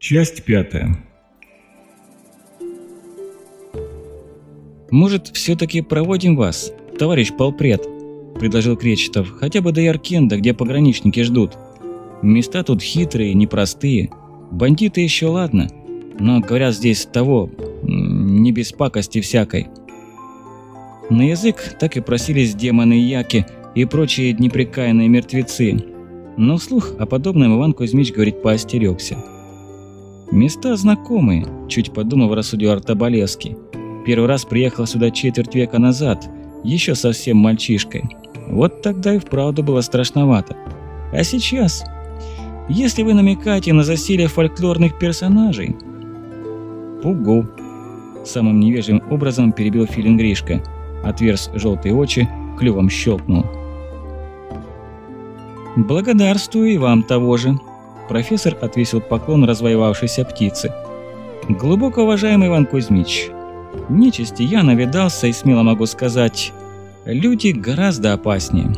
Часть пятая. «Может, все-таки проводим вас, товарищ полпред?» – предложил Кречетов. «Хотя бы до Яркенда, где пограничники ждут. Места тут хитрые, непростые. Бандиты еще ладно, но, говорят, здесь того, не без пакости всякой». На язык так и просились демоны Яки и прочие непрекаянные мертвецы. Но вслух о подобном Иван Кузьмич говорить поостерегся. «Места знакомые», – чуть подумав, рассудил Артобалевский. «Первый раз приехал сюда четверть века назад, еще совсем мальчишкой. Вот тогда и вправду было страшновато. А сейчас, если вы намекаете на засилие фольклорных персонажей...» «Пугу», – самым невежливым образом перебил Филин Гришка. Отверз желтые очи, клювом щелкнул. «Благодарствую и вам того же», Профессор отвесил поклон развоевавшейся птице. «Глубоко уважаемый Иван Кузьмич, нечисти я навидался и смело могу сказать, люди гораздо опаснее.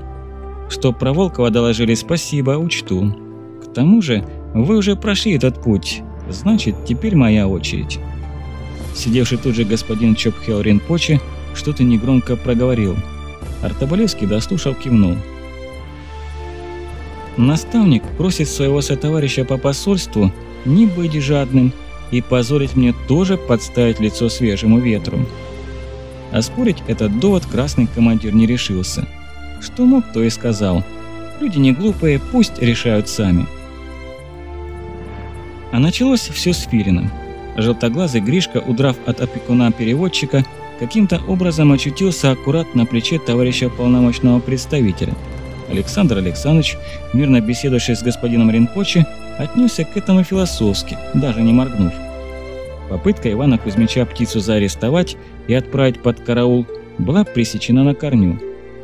Что про Волкова доложили, спасибо, учту. К тому же вы уже прошли этот путь, значит, теперь моя очередь». Сидевший тут же господин Чопхел Ринпоче что-то негромко проговорил. Артобалевский дослушал, кивнул. Наставник просит своего сотоварища по посольству не быть жадным и позволить мне тоже подставить лицо свежему ветру. Оспорить этот довод красный командир не решился. Что мог, то и сказал. Люди не глупые, пусть решают сами. А началось все с Филином. Желтоглазый Гришка, удрав от опекуна-переводчика, каким-то образом очутился аккурат на плече товарища полномочного представителя – Александр Александрович, мирно беседующий с господином Ринпоче, отнесся к этому философски, даже не моргнув. Попытка Ивана Кузьмича птицу заарестовать и отправить под караул была пресечена на корню,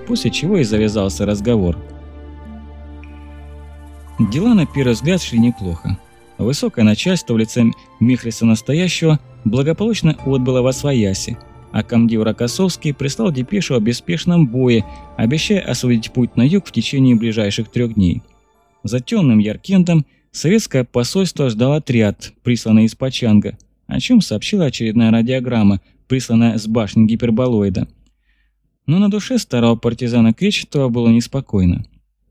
после чего и завязался разговор. Дела на первый взгляд шли неплохо. Высокое начальство в лице Михлиса настоящего благополучно отбыло во свояси, а комдив Рокоссовский прислал депешу о беспешном бое, обещая освободить путь на юг в течение ближайших трех дней. За темным Яркендом советское посольство ждал отряд, присланный из Пачанга, о чем сообщила очередная радиограмма, присланная с башни гиперболоида. Но на душе старого партизана Кречетова было неспокойно.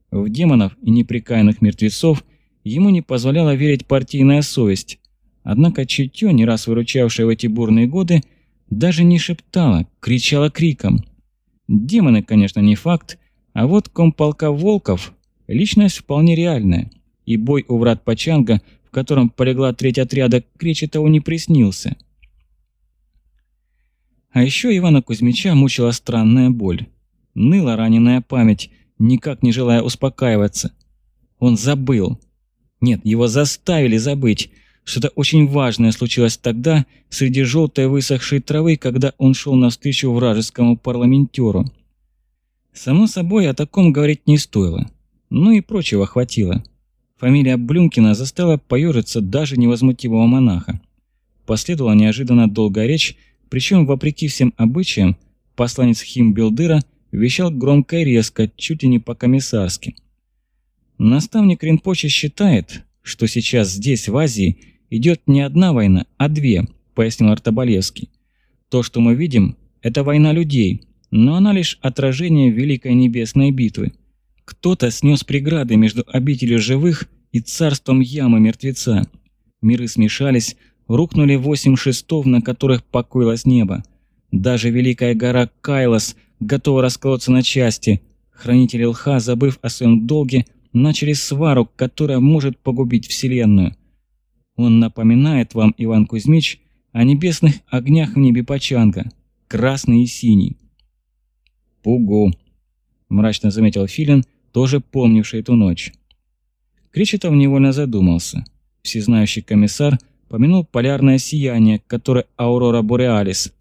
В демонов и неприкаянных мертвецов ему не позволяла верить партийная совесть, однако чутье, не раз выручавшее в эти бурные годы, даже не шептала, кричала криком. Демоны, конечно, не факт, а вот комполка Волков – личность вполне реальная. И бой у врат Пачанга, в котором полегла треть отряда, Кречетову не приснился. А еще Ивана Кузьмича мучила странная боль. Ныла раненая память, никак не желая успокаиваться. Он забыл. Нет, его заставили забыть – что-то очень важное случилось тогда, среди желтой высохшей травы, когда он шел навстречу вражескому парламентеру. Само собой, о таком говорить не стоило. Ну и прочего хватило. Фамилия Блюмкина заставила поежиться даже невозмутимого монаха. Последовала неожиданно долгая речь, причем, вопреки всем обычаям, посланец Химбилдыра вещал громко и резко, чуть ли не по-комиссарски. Наставник Ринпоче считает, что сейчас здесь, в Азии, идет не одна война, а две», – пояснил Артобалевский. «То, что мы видим, это война людей, но она лишь отражение Великой Небесной битвы. Кто-то снес преграды между обителью живых и царством ямы мертвеца. Миры смешались, рухнули восемь шестов, на которых покоилось небо. Даже Великая гора Кайлос готова расколоться на части. Хранители Лха, забыв о своем долге, начали свару, которая может погубить Вселенную. Он напоминает вам, Иван Кузьмич, о небесных огнях в небе Пачанга, красный и синий. «Пугу», – мрачно заметил Филин, тоже помнивший эту ночь. Кречетов невольно задумался. Всезнающий комиссар помянул полярное сияние, которое Аурора Бореалис.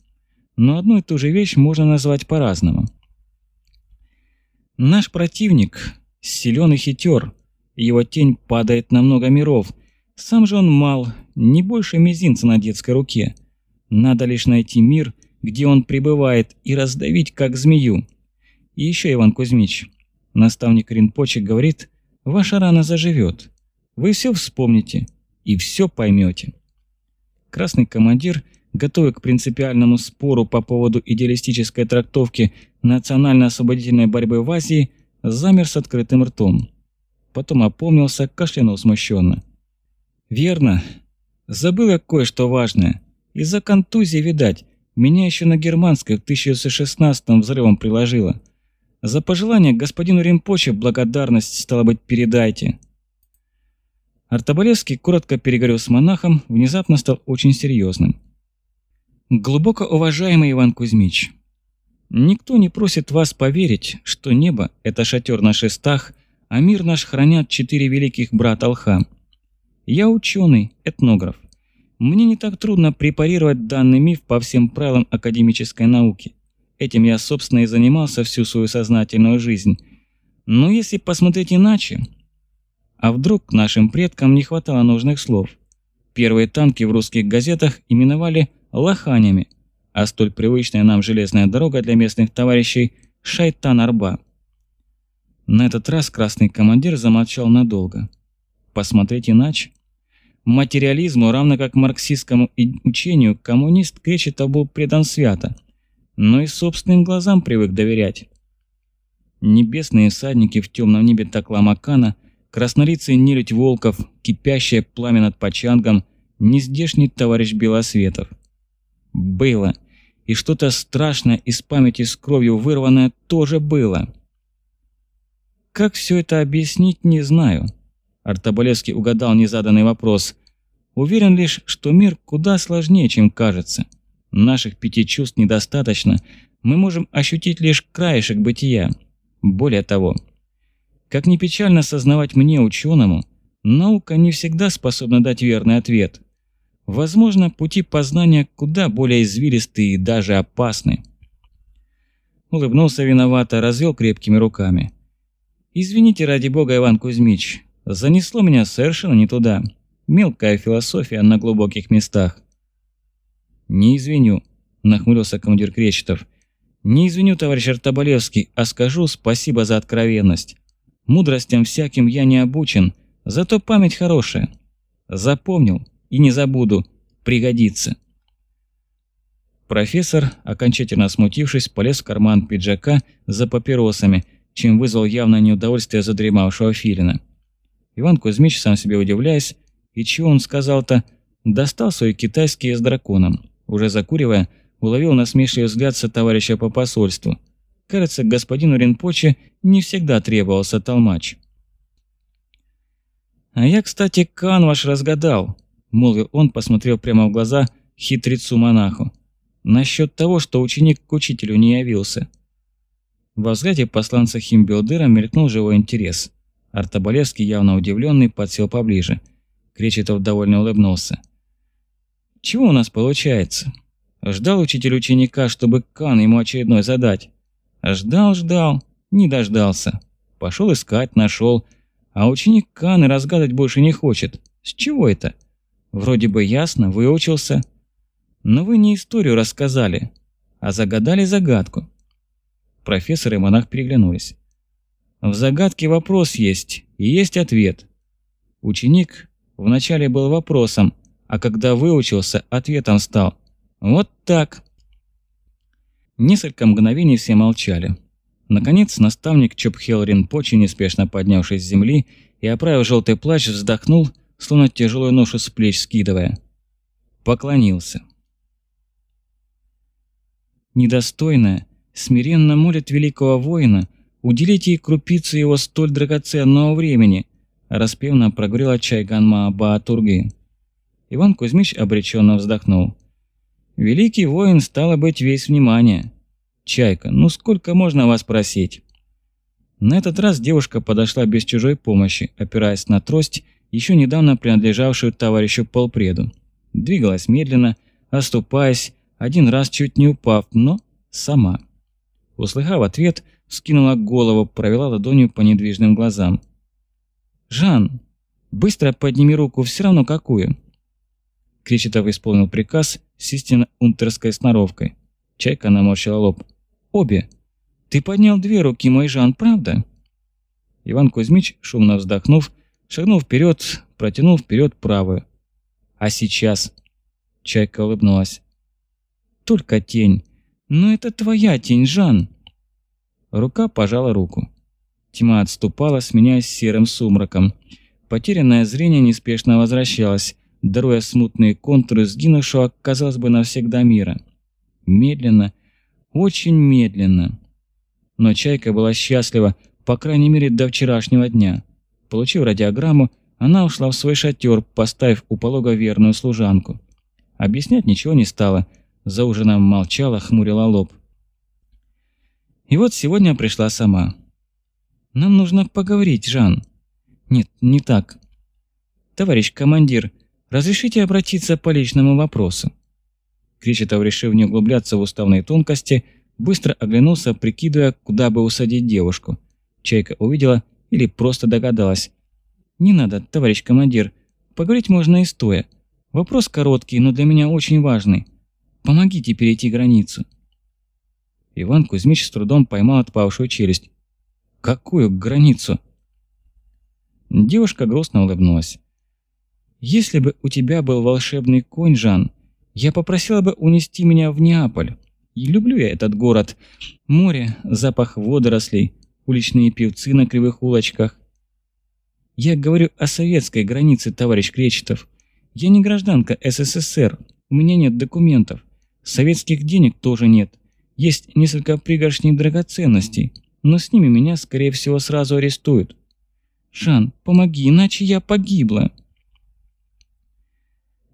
Но одну и ту же вещь можно назвать по-разному. Наш противник силен и хитер, его тень падает на много миров – сам же он мал, не больше мизинца на детской руке. Надо лишь найти мир, где он пребывает, и раздавить, как змею. И еще, Иван Кузьмич, наставник Ринпочек говорит, ваша рана заживет. Вы все вспомните. и все поймете. Красный командир, готовый к принципиальному спору по поводу идеалистической трактовки национально-освободительной борьбы в Азии, замер с открытым ртом. Потом опомнился, кашлянул смущенно. «Верно. Забыл я кое-что важное. Из-за контузии, видать, меня еще на германской в 1916-м взрывом приложило. За пожелание господину Римпоче благодарность, стало быть, передайте». Артобалевский коротко переговорил с монахом, внезапно стал очень серьезным. «Глубоко уважаемый Иван Кузьмич, никто не просит вас поверить, что небо – это шатер на шестах, а мир наш хранят четыре великих брата Алха. Я ученый, этнограф. Мне не так трудно препарировать данный миф по всем правилам академической науки. Этим я, собственно, и занимался всю свою сознательную жизнь. Но если посмотреть иначе, а вдруг нашим предкам не хватало нужных слов? Первые танки в русских газетах именовали «лоханями», а столь привычная нам железная дорога для местных товарищей – «шайтан-арба». На этот раз красный командир замолчал надолго. Посмотреть иначе? Материализму, равно как марксистскому учению, коммунист Кречетов был предан свято, но и собственным глазам привык доверять. Небесные всадники в темном небе Такламакана – Краснолицый нелюдь Волков, кипящее пламя над Почангом, нездешний товарищ Белосветов. Было. И что-то страшное из памяти с кровью вырванное тоже было. Как все это объяснить, не знаю. Артобалевский угадал незаданный вопрос. Уверен лишь, что мир куда сложнее, чем кажется. Наших пяти чувств недостаточно. Мы можем ощутить лишь краешек бытия. Более того, как ни печально сознавать мне, ученому, наука не всегда способна дать верный ответ. Возможно, пути познания куда более извилистые и даже опасны. Улыбнулся виновато, развел крепкими руками. «Извините, ради бога, Иван Кузьмич, занесло меня совершенно не туда. Мелкая философия на глубоких местах». «Не извиню», – нахмурился командир Кречетов. «Не извиню, товарищ Артобалевский, а скажу спасибо за откровенность. Мудростям всяким я не обучен, зато память хорошая. Запомнил и не забуду, пригодится. Профессор, окончательно смутившись, полез в карман пиджака за папиросами, чем вызвал явное неудовольствие задремавшего Филина. Иван Кузьмич, сам себе удивляясь, и чего он сказал-то, достал свой китайский с драконом. Уже закуривая, уловил насмешливый взгляд со товарища по посольству – Кажется, господину Ринпоче не всегда требовался толмач. «А я, кстати, Кан ваш разгадал», – молвил он, посмотрел прямо в глаза хитрецу-монаху. «Насчет того, что ученик к учителю не явился». Во взгляде посланца Химбилдера мелькнул живой интерес. Артобалевский, явно удивленный, подсел поближе. Кречетов довольно улыбнулся. «Чего у нас получается?» Ждал учитель ученика, чтобы коан ему очередной задать. Ждал, ждал, не дождался. Пошел искать, нашел. А ученик коаны разгадать больше не хочет. С чего это? Вроде бы ясно, выучился. Но вы не историю рассказали, а загадали загадку. Профессор и монах переглянулись. В загадке вопрос есть, и есть ответ. Ученик вначале был вопросом, а когда выучился, ответом стал. Вот так. Несколько мгновений все молчали. Наконец, наставник Чопхел Ринпочи, неспешно поднявшись с земли и оправив желтый плащ, вздохнул, словно тяжелую ношу с плеч скидывая. Поклонился. Недостойная, смиренно молит великого воина, уделите ей крупицу его столь драгоценного времени, распевно проговорила Чайганма Баатурги. Иван Кузьмич обреченно вздохнул. Великий воин стало быть весь внимание. Чайка, ну сколько можно вас просить? На этот раз девушка подошла без чужой помощи, опираясь на трость, еще недавно принадлежавшую товарищу полпреду. Двигалась медленно, оступаясь, один раз чуть не упав, но сама. Услыхав ответ, скинула голову, провела ладонью по недвижным глазам. «Жан, быстро подними руку, все равно какую». Кречетов исполнил приказ с истинно унтерской сноровкой. Чайка наморщила лоб. «Обе. Ты поднял две руки, мой Жан, правда?» Иван Кузьмич, шумно вздохнув, шагнул вперед, протянул вперед правую. А сейчас? Чайка улыбнулась. Только тень. Но это твоя тень, Жан. Рука пожала руку. Тьма отступала, сменяясь серым сумраком. Потерянное зрение неспешно возвращалось, даруя смутные контуры сгинувшего, казалось бы, навсегда мира. Медленно, очень медленно. Но Чайка была счастлива, по крайней мере, до вчерашнего дня. Получив радиограмму, она ушла в свой шатер, поставив у полога верную служанку. Объяснять ничего не стала, за ужином молчала, хмурила лоб. И вот сегодня пришла сама. «Нам нужно поговорить, Жан». «Нет, не так. Товарищ командир, разрешите обратиться по личному вопросу?» Кречетов, решив не углубляться в уставные тонкости, быстро оглянулся, прикидывая, куда бы усадить девушку. Чайка увидела или просто догадалась. «Не надо, товарищ командир. Поговорить можно и стоя. Вопрос короткий, но для меня очень важный. Помогите перейти границу». Иван Кузьмич с трудом поймал отпавшую челюсть. «Какую границу?» Девушка грустно улыбнулась. «Если бы у тебя был волшебный конь, Жан, я попросила бы унести меня в Неаполь. И люблю я этот город. Море, запах водорослей, уличные певцы на кривых улочках. Я говорю о советской границе, товарищ Кречетов. Я не гражданка СССР, у меня нет документов. Советских денег тоже нет. Есть несколько пригоршней драгоценностей, но с ними меня, скорее всего, сразу арестуют. Шан, помоги, иначе я погибла.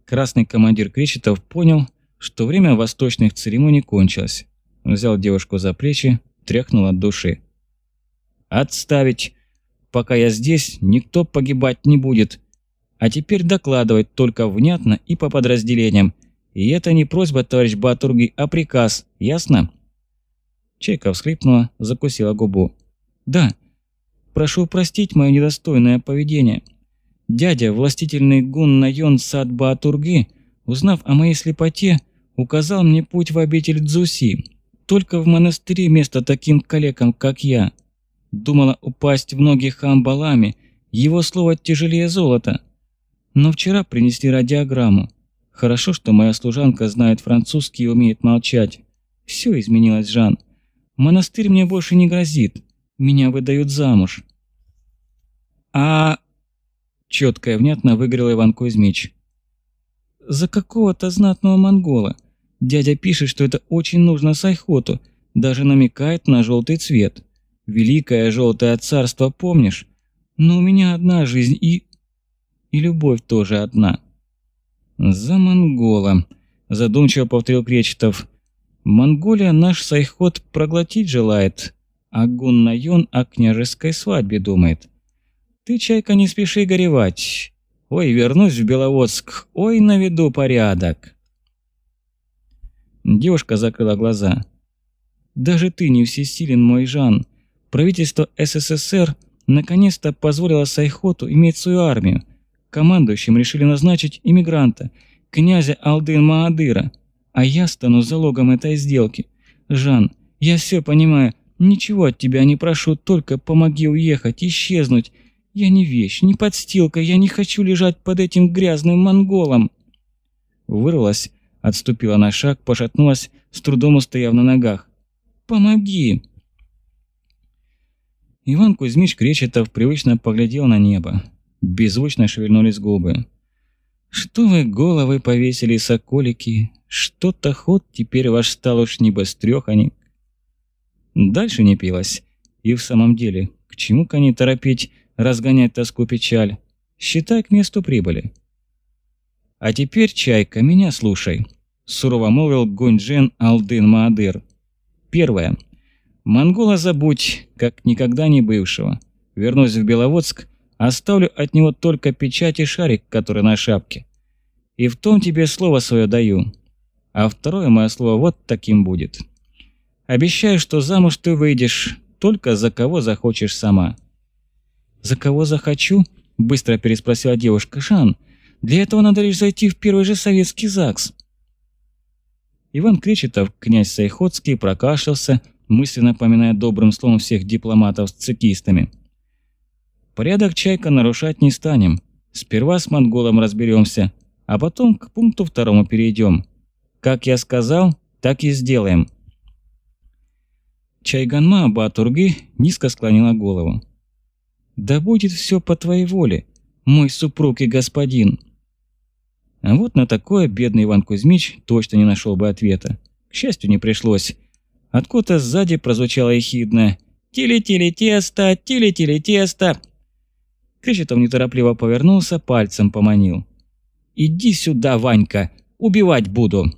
Красный командир Кречетов понял, что время восточных церемоний кончилось. Взял девушку за плечи, тряхнул от души. «Отставить! Пока я здесь, никто погибать не будет. А теперь докладывать только внятно и по подразделениям. И это не просьба, товарищ Батурги, а приказ, ясно?» Чайка всхлипнула, закусила губу. «Да, прошу простить мое недостойное поведение. Дядя, властительный гун Найон Сад Баатурги, узнав о моей слепоте, указал мне путь в обитель Дзуси. Только в монастыре место таким калекам, как я. Думала упасть в ноги Хамбалами, его слово тяжелее золота. Но вчера принесли радиограмму. Хорошо, что моя служанка знает французский и умеет молчать. Все изменилось, Жан. Монастырь мне больше не грозит. Меня выдают замуж. А Четко и внятно выговорил Иван Кузьмич. «За какого-то знатного монгола. Дядя пишет, что это очень нужно Сайхоту, даже намекает на желтый цвет. Великое желтое царство, помнишь? Но у меня одна жизнь и... и любовь тоже одна». «За монгола», – задумчиво повторил Кречетов. «Монголия наш Сайхот проглотить желает, а Гун-Найон о княжеской свадьбе думает. Ты, Чайка, не спеши горевать. Ой, вернусь в Беловодск, ой, наведу порядок. Девушка закрыла глаза. Даже ты не всесилен, мой Жан. Правительство СССР наконец-то позволило Сайхоту иметь свою армию. Командующим решили назначить иммигранта, князя Алдын Маадыра. А я стану залогом этой сделки. Жан, я все понимаю, ничего от тебя не прошу, только помоги уехать, исчезнуть, «Я не вещь, не подстилка, я не хочу лежать под этим грязным монголом!» Вырвалась, отступила на шаг, пошатнулась, с трудом устояв на ногах. «Помоги!» Иван Кузьмич Кречетов привычно поглядел на небо. Беззвучно шевельнулись губы. «Что вы головы повесили, соколики? Что-то ход теперь ваш стал уж не быстрёханик». Дальше не пилось. И в самом деле, к чему кони торопить, разгонять тоску печаль. Считай к месту прибыли. А теперь, Чайка, меня слушай, сурово молвил Гунджен Алдын Маадыр. Первое. Монгола забудь, как никогда не бывшего. Вернусь в Беловодск, оставлю от него только печать и шарик, который на шапке. И в том тебе слово свое даю. А второе мое слово вот таким будет. Обещаю, что замуж ты выйдешь только за кого захочешь сама. «За кого захочу?» – быстро переспросила девушка. «Жан, для этого надо лишь зайти в первый же советский ЗАГС». Иван Кречетов, князь Сайходский, прокашлялся, мысленно поминая добрым словом всех дипломатов с цикистами. «Порядок Чайка нарушать не станем. Сперва с монголом разберемся, а потом к пункту второму перейдем. Как я сказал, так и сделаем». Чайганма Батурги низко склонила голову. «Да будет все по твоей воле, мой супруг и господин». А вот на такое бедный Иван Кузьмич точно не нашел бы ответа. К счастью, не пришлось. Откуда-то сзади прозвучало ехидное «Тили-тили-тесто! Тили-тили-тесто!» Кречетов неторопливо повернулся, пальцем поманил. «Иди сюда, Ванька! Убивать буду!»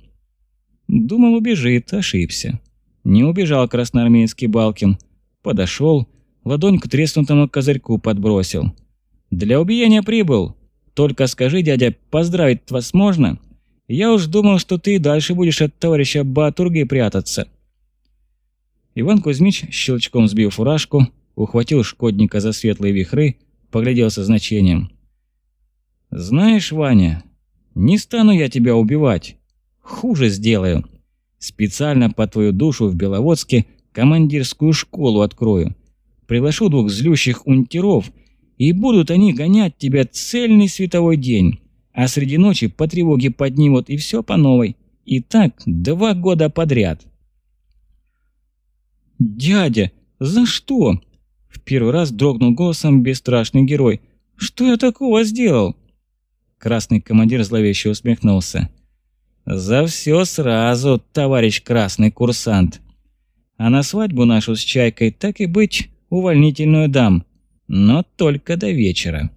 Думал, убежит, ошибся. Не убежал красноармейский Балкин. Подошел, ладонь к треснутому козырьку подбросил. «Для убиения прибыл. Только скажи, дядя, поздравить вас можно? Я уж думал, что ты дальше будешь от товарища Батурги прятаться». Иван Кузьмич, щелчком сбив фуражку, ухватил шкодника за светлые вихры, поглядел со значением. «Знаешь, Ваня, не стану я тебя убивать. Хуже сделаю. Специально по твою душу в Беловодске командирскую школу открою. Приглашу двух злющих унтеров, и будут они гонять тебя цельный световой день. А среди ночи по тревоге поднимут, и все по новой. И так два года подряд». «Дядя, за что?» В первый раз дрогнул голосом бесстрашный герой. «Что я такого сделал?» Красный командир зловеще усмехнулся. «За все сразу, товарищ красный курсант. А на свадьбу нашу с Чайкой так и быть увольнительную дам, но только до вечера».